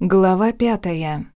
Глава пятая.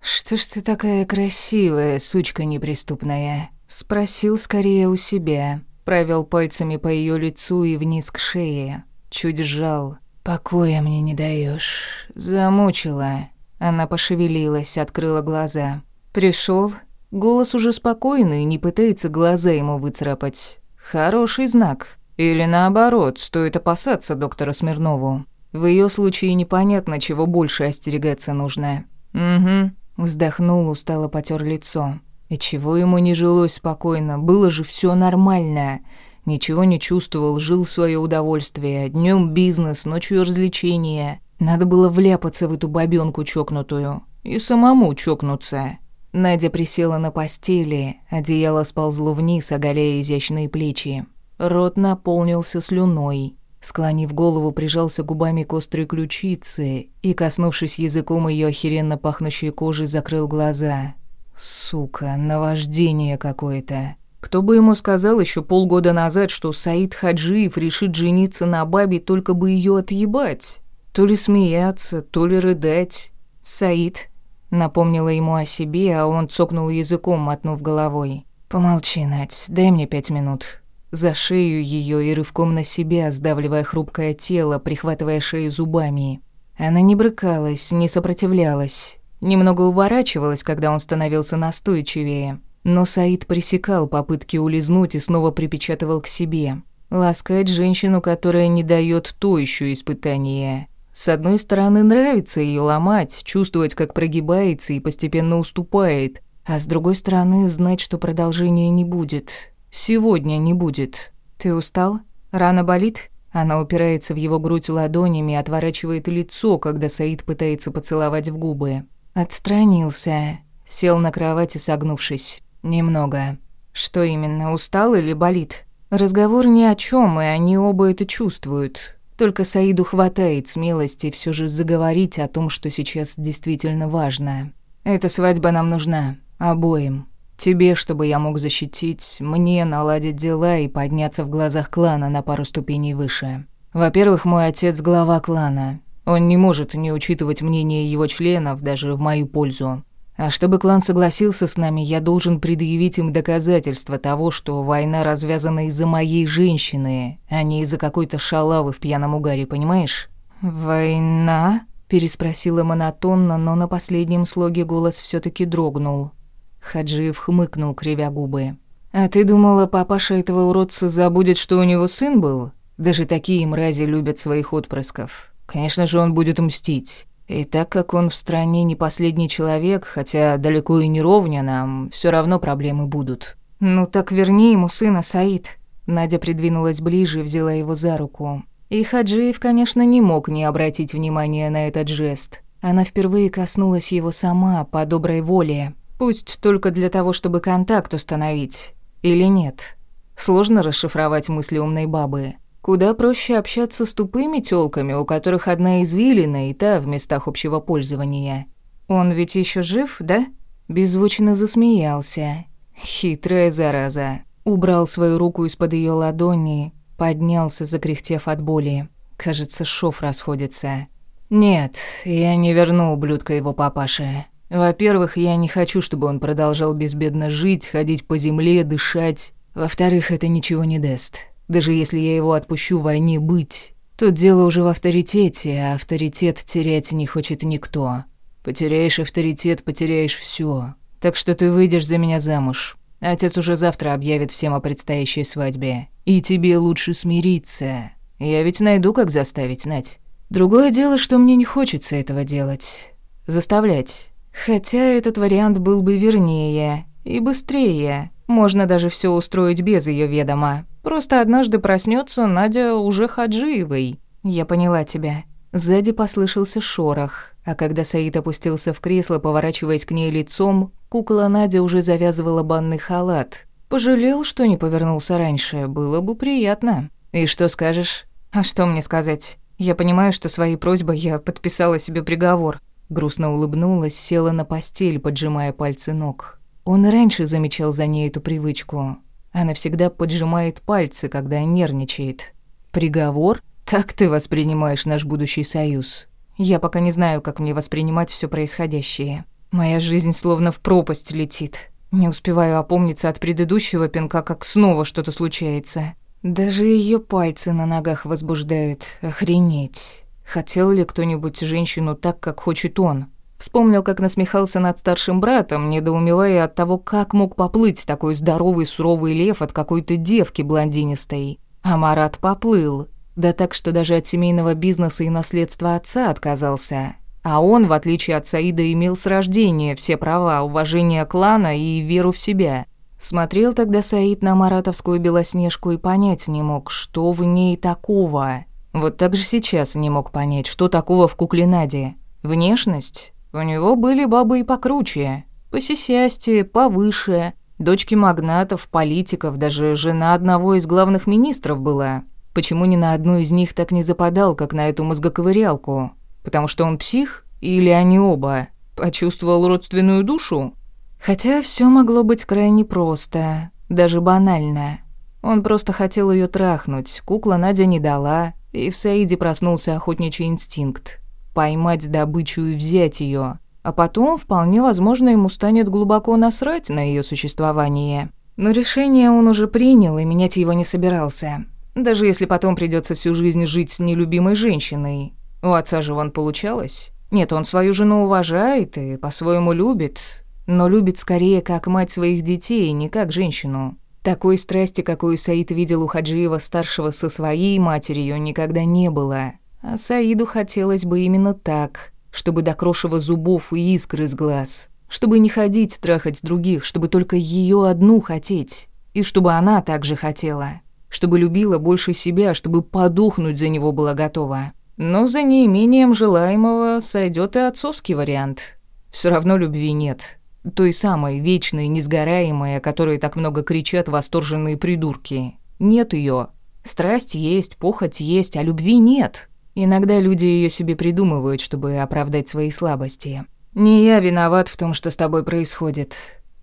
«Что ж ты такая красивая, сучка неприступная?» Спросил скорее у себя. Провел пальцами по ее лицу и вниз к шее. Чуть сжал. «Покоя мне не даешь. Замучила». Она пошевелилась, открыла глаза. Пришел. Голос уже спокойный, не пытается глаза ему выцарапать. Хороший знак. Или наоборот, стоит опасаться доктора Смирнову. В ее случае непонятно, чего больше остерегаться нужно. Угу. Вздохнул, устало потер лицо. И чего ему не жилось спокойно? Было же все нормально. Ничего не чувствовал, жил свое удовольствие. Днем бизнес, ночью развлечения. Надо было вляпаться в эту бабёнку чокнутую. И самому чокнуться. Надя присела на постели, одеяло сползло вниз, оголяя изящные плечи. Рот наполнился слюной. Склонив голову, прижался губами к острой ключице и, коснувшись языком ее охеренно пахнущей кожи, закрыл глаза. Сука, наваждение какое-то. Кто бы ему сказал еще полгода назад, что Саид Хаджиев решит жениться на бабе, только бы ее отъебать? То ли смеяться, то ли рыдать. Саид напомнила ему о себе, а он цокнул языком, мотнув головой. «Помолчи, Надь, дай мне пять минут за шею ее и рывком на себя, сдавливая хрупкое тело, прихватывая шею зубами. Она не брыкалась, не сопротивлялась, немного уворачивалась, когда он становился настойчивее. Но Саид пресекал попытки улизнуть и снова припечатывал к себе. Ласкать женщину, которая не дает то еще испытание. С одной стороны, нравится ее ломать, чувствовать, как прогибается и постепенно уступает, а с другой стороны, знать, что продолжения не будет. Сегодня не будет. Ты устал? Рана болит? Она упирается в его грудь ладонями и отворачивает лицо, когда Саид пытается поцеловать в губы. Отстранился. Сел на кровати, согнувшись. Немного. Что именно, устал или болит? Разговор ни о чем, и они оба это чувствуют. Только Саиду хватает смелости все же заговорить о том, что сейчас действительно важно. Эта свадьба нам нужна. Обоим. Тебе, чтобы я мог защитить, мне наладить дела и подняться в глазах клана на пару ступеней выше. Во-первых, мой отец глава клана. Он не может не учитывать мнение его членов даже в мою пользу. А чтобы клан согласился с нами, я должен предъявить им доказательства того, что война развязана из-за моей женщины, а не из-за какой-то шалавы в пьяном угаре, понимаешь? «Война?» – переспросила монотонно, но на последнем слоге голос все таки дрогнул. Хаджиев хмыкнул, кривя губы. «А ты думала, папаша этого уродца забудет, что у него сын был? Даже такие мрази любят своих отпрысков. Конечно же, он будет мстить. И так как он в стране не последний человек, хотя далеко и не ровня нам, все равно проблемы будут». «Ну так верни ему сына, Саид». Надя придвинулась ближе и взяла его за руку. И Хаджиев, конечно, не мог не обратить внимания на этот жест. Она впервые коснулась его сама, по доброй воле, Пусть только для того, чтобы контакт установить. Или нет. Сложно расшифровать мысли умной бабы. Куда проще общаться с тупыми тёлками, у которых одна извилина и та в местах общего пользования. Он ведь еще жив, да? Беззвучно засмеялся. Хитрая зараза. Убрал свою руку из-под ее ладони, поднялся, закряхтев от боли. Кажется, шов расходится. «Нет, я не верну ублюдка его папаше. Во-первых, я не хочу, чтобы он продолжал безбедно жить, ходить по земле, дышать. Во-вторых, это ничего не даст. Даже если я его отпущу в войне быть. Тут дело уже в авторитете, а авторитет терять не хочет никто. Потеряешь авторитет, потеряешь все. Так что ты выйдешь за меня замуж. Отец уже завтра объявит всем о предстоящей свадьбе. И тебе лучше смириться. Я ведь найду, как заставить, Нать. Другое дело, что мне не хочется этого делать. Заставлять. Хотя этот вариант был бы вернее и быстрее. Можно даже все устроить без ее ведома. Просто однажды проснется Надя уже Хаджиевой. Я поняла тебя. Сзади послышался шорох, а когда Саид опустился в кресло, поворачиваясь к ней лицом, кукла Надя уже завязывала банный халат. Пожалел, что не повернулся раньше, было бы приятно. И что скажешь? А что мне сказать? Я понимаю, что своей просьбой я подписала себе приговор. Грустно улыбнулась, села на постель, поджимая пальцы ног. Он раньше замечал за ней эту привычку. Она всегда поджимает пальцы, когда нервничает. «Приговор? Так ты воспринимаешь наш будущий союз?» Я пока не знаю, как мне воспринимать все происходящее. Моя жизнь словно в пропасть летит. Не успеваю опомниться от предыдущего пинка, как снова что-то случается. Даже ее пальцы на ногах возбуждают. Охренеть. Хотел ли кто-нибудь женщину так, как хочет он? Вспомнил, как насмехался над старшим братом, недоумевая от того, как мог поплыть такой здоровый суровый лев от какой-то девки блондинистой. А Марат поплыл. Да так, что даже от семейного бизнеса и наследства отца отказался. А он, в отличие от Саида, имел с рождения все права, уважение клана и веру в себя. Смотрел тогда Саид на маратовскую белоснежку и понять не мог, что в ней такого. Вот так же сейчас не мог понять, что такого в кукле Наде. Внешность? У него были бабы и покруче, посисястее, повыше. Дочки магнатов, политиков, даже жена одного из главных министров была. Почему ни на одну из них так не западал, как на эту мозгоковырялку? Потому что он псих? Или они оба? Почувствовал родственную душу? Хотя все могло быть крайне просто, даже банально. Он просто хотел ее трахнуть, кукла Надя не дала, и в Саиде проснулся охотничий инстинкт. Поймать добычу и взять ее, а потом, вполне возможно, ему станет глубоко насрать на ее существование. Но решение он уже принял и менять его не собирался. Даже если потом придется всю жизнь жить с нелюбимой женщиной. У отца же вон получалось. Нет, он свою жену уважает и по-своему любит, но любит скорее как мать своих детей, не как женщину. Такой страсти, какую Саид видел у Хаджиева-старшего со своей матерью, никогда не было. А Саиду хотелось бы именно так, чтобы до крошева зубов и искры из глаз. Чтобы не ходить трахать других, чтобы только ее одну хотеть. И чтобы она также хотела. Чтобы любила больше себя, чтобы подохнуть за него была готова. Но за неимением желаемого сойдет и отцовский вариант. Все равно любви нет. Той самой, вечной, несгораемой, о которой так много кричат восторженные придурки. Нет ее. Страсть есть, похоть есть, а любви нет. Иногда люди ее себе придумывают, чтобы оправдать свои слабости. Не я виноват в том, что с тобой происходит.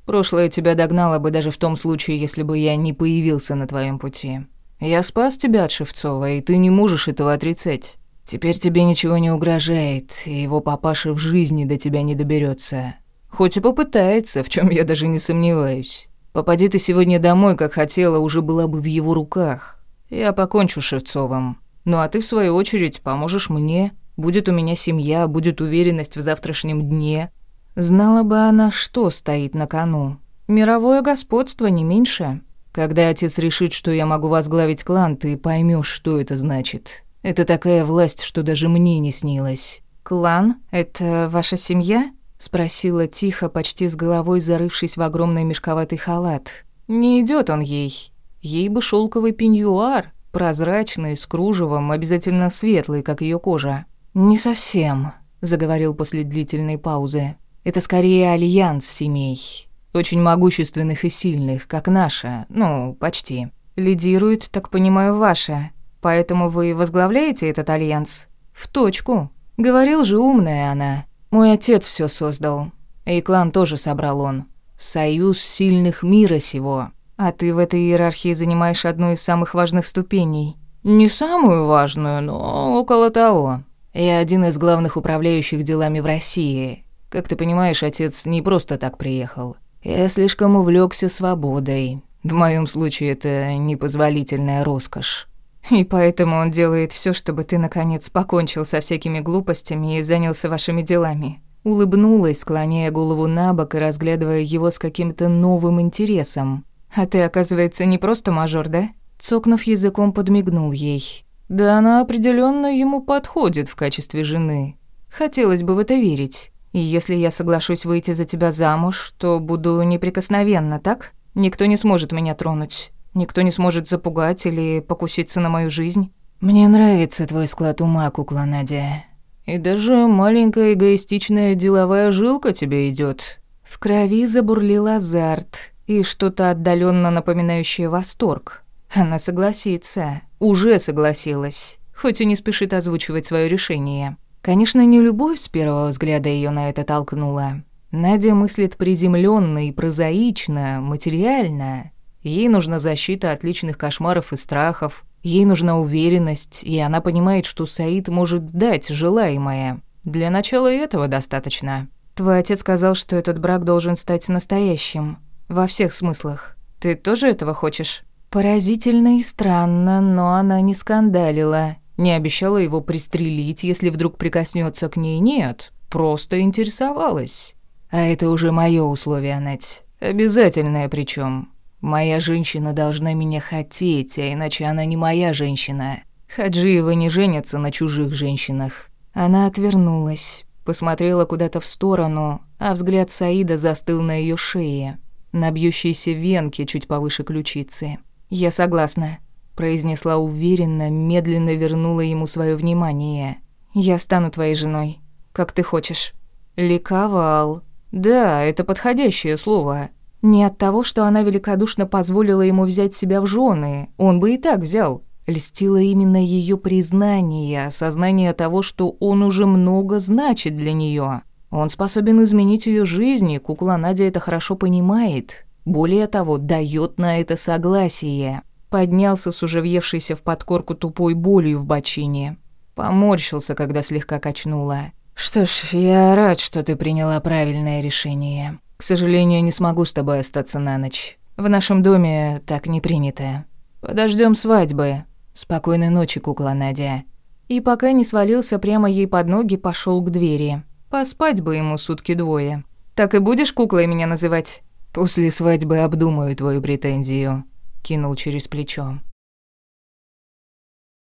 Прошлое тебя догнало бы даже в том случае, если бы я не появился на твоем пути. Я спас тебя от Шевцова, и ты не можешь этого отрицать. Теперь тебе ничего не угрожает, и его папаша в жизни до тебя не доберется. Хоть и попытается, в чем я даже не сомневаюсь. Попади ты сегодня домой, как хотела, уже была бы в его руках. Я покончу с Шевцовым. Ну а ты, в свою очередь, поможешь мне. Будет у меня семья, будет уверенность в завтрашнем дне. Знала бы она, что стоит на кону. Мировое господство не меньше. Когда отец решит, что я могу возглавить клан, ты поймешь, что это значит. Это такая власть, что даже мне не снилось. «Клан? Это ваша семья?» — спросила тихо, почти с головой зарывшись в огромный мешковатый халат. «Не идет он ей. Ей бы шелковый пеньюар, прозрачный, с кружевом, обязательно светлый, как ее кожа». «Не совсем», — заговорил после длительной паузы. «Это скорее альянс семей. Очень могущественных и сильных, как наша, ну, почти. Лидирует, так понимаю, ваша. Поэтому вы возглавляете этот альянс? В точку. Говорил же умная она. Мой отец все создал. И клан тоже собрал он. Союз сильных мира сего. А ты в этой иерархии занимаешь одну из самых важных ступеней. Не самую важную, но около того. Я один из главных управляющих делами в России. Как ты понимаешь, отец не просто так приехал. Я слишком увлекся свободой. В моем случае это непозволительная роскошь. И поэтому он делает все, чтобы ты, наконец, покончил со всякими глупостями и занялся вашими делами». Улыбнулась, склоняя голову на бок и разглядывая его с каким-то новым интересом. «А ты, оказывается, не просто мажор, да?» Цокнув языком, подмигнул ей. «Да она определенно ему подходит в качестве жены. Хотелось бы в это верить. И если я соглашусь выйти за тебя замуж, то буду неприкосновенна, так? Никто не сможет меня тронуть. Никто не сможет запугать или покуситься на мою жизнь. Мне нравится твой склад ума, кукла Надя. И даже маленькая эгоистичная деловая жилка тебе идет. В крови забурлил азарт и что-то отдаленно напоминающее восторг. Она согласится, уже согласилась, хоть и не спешит озвучивать свое решение. Конечно, не любовь с первого взгляда ее на это толкнула. Надя мыслит приземленно и прозаично, материально, Ей нужна защита от личных кошмаров и страхов. Ей нужна уверенность, и она понимает, что Саид может дать желаемое. Для начала этого достаточно. Твой отец сказал, что этот брак должен стать настоящим. Во всех смыслах. Ты тоже этого хочешь? Поразительно и странно, но она не скандалила. Не обещала его пристрелить, если вдруг прикоснется к ней. Нет, просто интересовалась. А это уже мое условие, Нать. Обязательное причем. Моя женщина должна меня хотеть, а иначе она не моя женщина. Хаджиева не женятся на чужих женщинах. Она отвернулась, посмотрела куда-то в сторону, а взгляд Саида застыл на ее шее, на бьющейся венке чуть повыше ключицы. «Я согласна», — произнесла уверенно, медленно вернула ему свое внимание. «Я стану твоей женой, как ты хочешь». Ликовал. Да, это подходящее слово. Не от того, что она великодушно позволила ему взять себя в жены, он бы и так взял. Льстило именно ее признание, осознание того, что он уже много значит для нее. Он способен изменить ее жизнь, и кукла Надя это хорошо понимает. Более того, дает на это согласие. Поднялся с уже въевшейся в подкорку тупой болью в бочине. Поморщился, когда слегка качнула. «Что ж, я рад, что ты приняла правильное решение. К сожалению, не смогу с тобой остаться на ночь. В нашем доме так не принято. Подождем свадьбы. Спокойной ночи, кукла Надя». И пока не свалился прямо ей под ноги, пошел к двери. Поспать бы ему сутки двое. «Так и будешь куклой меня называть?» «После свадьбы обдумаю твою претензию», — кинул через плечо.